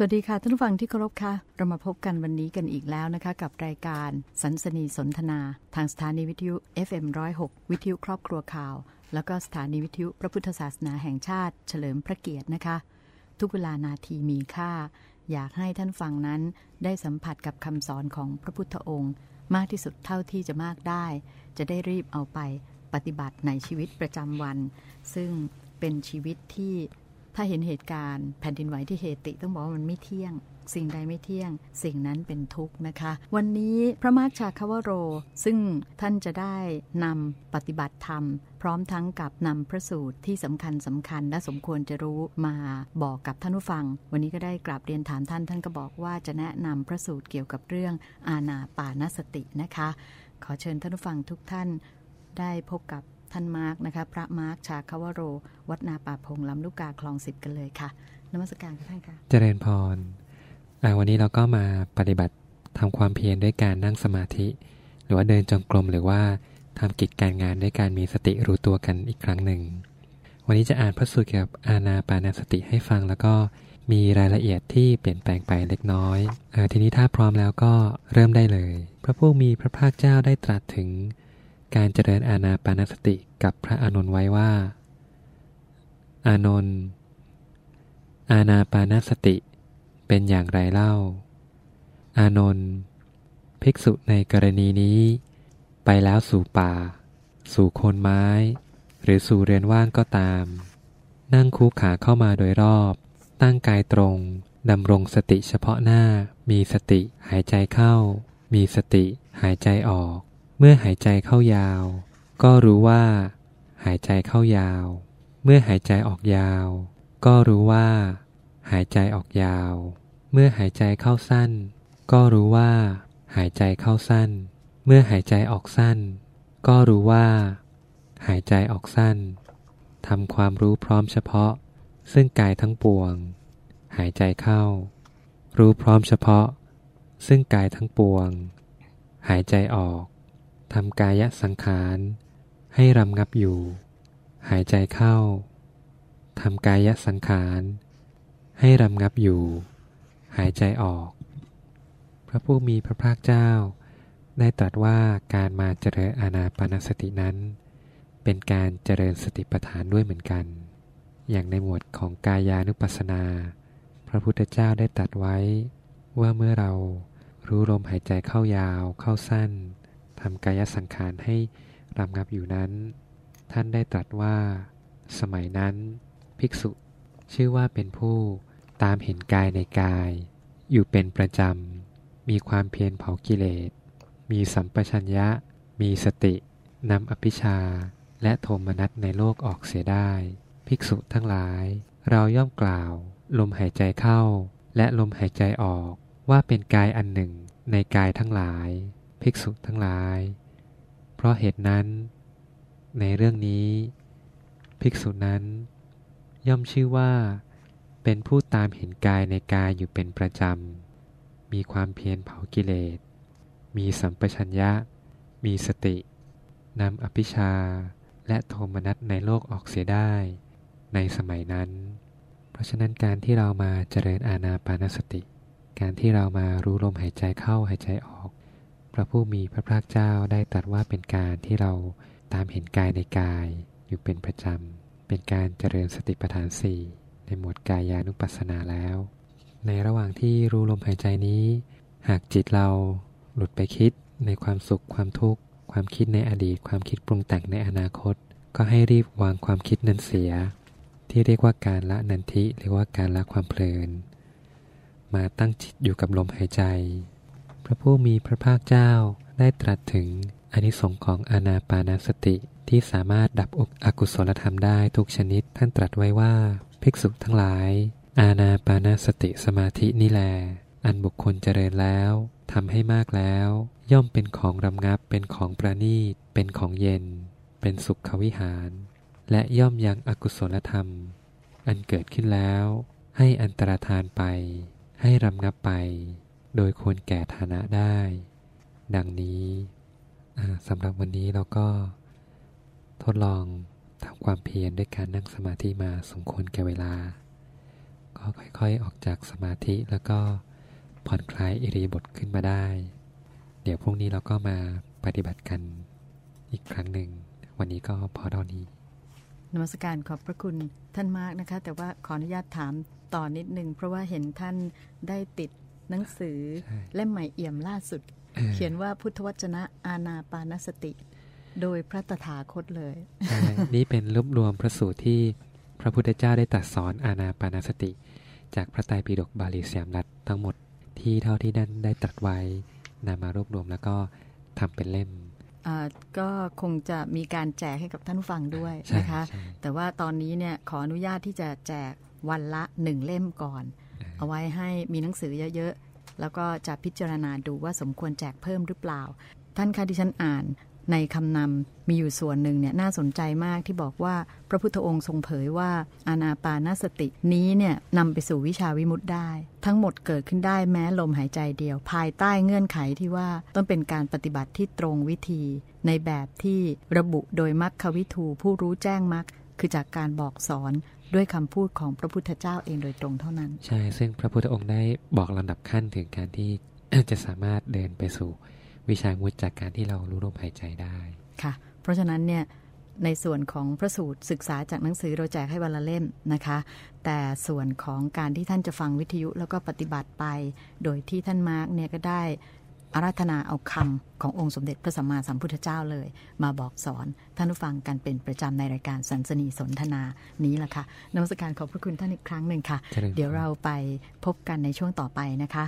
สวัสดีค่ะท่านผู้ฟังที่เคารพค่ะ เรามาพบกันวันนี้กันอีกแล้วนะคะ กับรายการสันสนีสนทนา ทางสถานีวิทยุ FM106 วิทยุครอบครัวข่าว แล้วก็สถานีวิทยุพระพุทธศาสนาแห่งชาติ เฉลิมพระเกียรตินะคะ ทุกเวลานาทีมีค่า อยากให้ท่านฟังนั้น ได้สัมผัสกับคำสอนของพระพุทธองค์ มากที่สุดเท่าที่จะมากได้ จะได้รีบเอาไปปฏิบัติในชีวิตประจำวัน ซึ่งเป็นชีวิตที่ ถ้าเห็นเหตุการณ์แผ่นดินไหวที่เฮติต้องบอกว่ามันไม่เที่ยง สิ่งใดไม่เที่ยง สิ่งนั้นเป็นทุกข์นะคะ วันนี้พระมาร์ชาคาวโร ซึ่งท่านจะได้นำปฏิบัติธรรม พร้อมทั้งกับนำพระสูตรที่สำคัญสำคัญและสมควรจะรู้มาบอกกับท่านผู้ฟัง วันนี้ก็ได้กราบเรียนถามท่านท่านก็บอกว่าจะแนะนำพระสูตรเกี่ยวกับเรื่องอาณาปานสตินะคะ ขอเชิญท่านผู้ฟังทุกท่านได้พบกับ ท่านมาร์กนะคะ พระมาร์กชาคาวโร วัดนาป่าพงลำลูกกาคลองสิบกันเลยค่ะนมัสการท่านค่ะ เจริญพรวันนี้เราก็มาปฏิบัติทำความเพียรด้วยการนั่งสมาธิ หรือว่าเดินจงกรมหรือว่าทำกิจการงานด้วยการมีสติรู้ตัวกันอีกครั้งหนึ่ง วันนี้จะอ่านพระสูตรเกี่ยวกับอาณาปานาสติให้ฟังแล้วก็มีรายละเอียดที่เปลี่ยนแปลงไปเล็กน้อยอทีนี้ถ้าพร้อมแล้วก็เริ่มได้เลย พระผู้มีพระภาคเจ้าได้ตรัสถึง การเจริญอาณาปานสติกับพระอานนท์ไว้ว่า อานนท์อาณาปานสติเป็นอย่างไรเล่า อานนท์ภิกษุในกรณีนี้ ไปแล้วสู่ป่า สู่โคนไม้ หรือสู่เรือนว่างก็ตาม นั่งคูขาเข้ามาโดยรอบ ตั้งกายตรงดำรงสติเฉพาะหน้า มีสติหายใจเข้า มีสติหายใจออก เมื่อหายใจเข้ายาว ก็รู้ว่า หายใจเข้ายาว เมื่อหายใจออกยาว ก็รู้ว่า หายใจออกยาว เมื่อหายใจเข้าสั้น ก็รู้ว่า หายใจเข้าสั้น เมื่อหายใจออกสั้น ก็รู้ว่า หายใจออกสั้นทำความรู้พร้อมเฉพาะ ซึ่งกายทั้งปวง หายใจเข้า รู้พร้อมเฉพาะ ซึ่งกายทั้งปวง หายใจออก ทำกายสังขาร ให้รำงับอยู่ หายใจเข้าทำกายสังขาร ให้รำงับอยู่ หายใจออก พระผู้มีพระภาคเจ้า ได้ตรัสว่าการมาเจริญอาณาปานสตินั้น เป็นการเจริญสติปัฏฐานด้วยเหมือนกัน อย่างในหมวดของกายานุปัสสนา พระพุทธเจ้าได้ตรัสไว้ ว่าเมื่อเรารู้ลมหายใจเข้ายาวเข้าสั้น ทำกายสังขารให้รำงับอยู่นั้น ท่านได้ตรัสว่า สมัยนั้น ภิกษุชื่อว่าเป็นผู้ตามเห็นกายในกาย อยู่เป็นประจำ มีความเพียรเผากิเลส มีสัมปชัญญะ มีสตินำอภิชาและโทมนัสในโลกออกเสียได้ ภิกษุทั้งหลาย เราย่อมกล่าว ลมหายใจเข้า และลมหายใจออกว่าเป็นกายอันหนึ่งในกายทั้งหลาย ภิกษุทั้งหลาย เพราะเหตุนั้น ในเรื่องนี้ ภิกษุนั้น ย่อมชื่อว่า เป็นผู้ตามเห็นกายในกายอยู่เป็นประจำ มีความเพียรเผากิเลส มีสัมปชัญญะ มีสติ นำอภิชาและโทมนัสในโลกออกเสียได้ ในสมัยนั้น เพราะฉะนั้นการที่เรามาเจริญอาณาปานสติ การที่เรามารู้ลมหายใจเข้าหายใจออก ระผู้มีพระภาคเจ้าได้ตรัสว่าเป็นการที่เราตามเห็นกายในกายอยู่เป็นประจำ เป็นการเจริญสติปัฏฐานสี่ในหมวดกายานุปัสสนาแล้ว ในระหว่างที่รู้ลมหายใจนี้ หากจิตเราหลุดไปคิดในความสุขความทุกข์ ความคิดในอดีต ความคิดปรุงแต่งในอนาคต ก็ให้รีบวางความคิดนั้นเสีย ที่เรียกว่าการละนันทิหรือว่าการละความเพลิน มาตั้งจิตอยู่กับลมหายใจ ระผู้มีพระภาคเจ้าได้ตรัสถึงอนิสงค์ของอนาปานาสติที่สามารถดับอกอกุศลธรรมได้ทุกชนิด ท่านตรัสไว้ว่า ภิกษุทั้งหลาย อาณาปานาสติสมาธินี่แล อันบุคคลเจริญแล้วทำให้มากแล้ว ย่อมเป็นของรำงับเป็นของประณีต เป็นของเย็น เป็นสุขวิหาร และย่อมยังอกุศลธรรม อันเกิดขึ้นแล้ว ให้อันตรธานไป ให้รำงับไป โดยควรแก่ฐานะได้ ดังนี้สำหรับวันนี้เราก็ทดลองทำความเพียรด้วยการนั่งสมาธิมาสมควรแก่เวลา ก็ค่อยๆออกจากสมาธิแล้วก็ผ่อนคลายอิริยาบถขึ้นมาได้ เดี๋ยวพรุ่งนี้เราก็มาปฏิบัติกันอีกครั้งหนึ่ง วันนี้ก็พอเท่านี้นมัสการขอบพระคุณท่านมากนะคะ แต่ว่าขออนุญาตถามต่อนิดนึงเพราะว่าเห็นท่านได้ติด หนังสือใช่เล่มใหม่เอี่ยมล่าสุดเออเขียนว่าพุทธวจนะอาณาปานสติ โดยพระตถาคตเลยใช่นี่เป็นรวบรวมพระสูตรที่พระพุทธเจ้าได้ตรัสสอนอานาปานสติ จากพระไตรปิฎกบาลีสยามรัฐทั้งหมดที่เท่าที่นั่นได้ตรัสไว้นำมารวบรวมแล้วก็ทำเป็นเล่มอ่าก็คงจะมีการแจกให้กับท่านผู้ฟังด้วยใช่นะคะใช่แต่ว่าตอนนี้เนี่ยขออนุญาตที่จะแจกวันละหนึ่งเล่มก่อน เอาไว้ให้มีหนังสือเยอะๆ แล้วก็จะพิจารณาดูว่าสมควรแจกเพิ่มหรือเปล่า ท่านคะที่ฉันอ่านในคำนำมีอยู่ส่วนหนึ่งเนี่ยน่าสนใจมากที่บอกว่าพระพุทธองค์ทรงเผยว่าอานาปานสตินี้เนี่ยนำไปสู่วิชาวิมุตได้ ทั้งหมดเกิดขึ้นได้แม้ลมหายใจเดียว ภายใต้เงื่อนไขที่ว่าต้องเป็นการปฏิบัติที่ตรงวิธี ในแบบที่ระบุโดยมัคควิทูผู้รู้แจ้งมัค คือจากการบอกสอนด้วยคำพูดของพระพุทธเจ้าเองโดยตรงเท่านั้น ใช่ ซึ่งพระพุทธองค์ได้บอกลำดับขั้นถึงการที่จะสามารถเดินไปสู่วิชามุตจากการที่เรารู้ลมหายใจได้ค่ะ เพราะฉะนั้นเนี่ยในส่วนของพระสูตรศึกษาจากหนังสือเราแจกให้วันละเล่มนะคะ แต่ส่วนของการที่ท่านจะฟังวิทยุแล้วก็ปฏิบัติไป โดยที่ท่านมาร์กเนี่ยก็ได้ อาราธนาเอาคำขององค์สมเด็จพระสัมมาสัมพุทธเจ้าเลย มาบอกสอนท่านผู้ฟังกันเป็นประจำในรายการสันสนีสนทนานี้แหละค่ะนมัสการขอบพระคุณท่านอีกครั้งหนึ่งค่ะเจริญพรเดี๋ยวเราไปพบกันในช่วงต่อไปนะคะ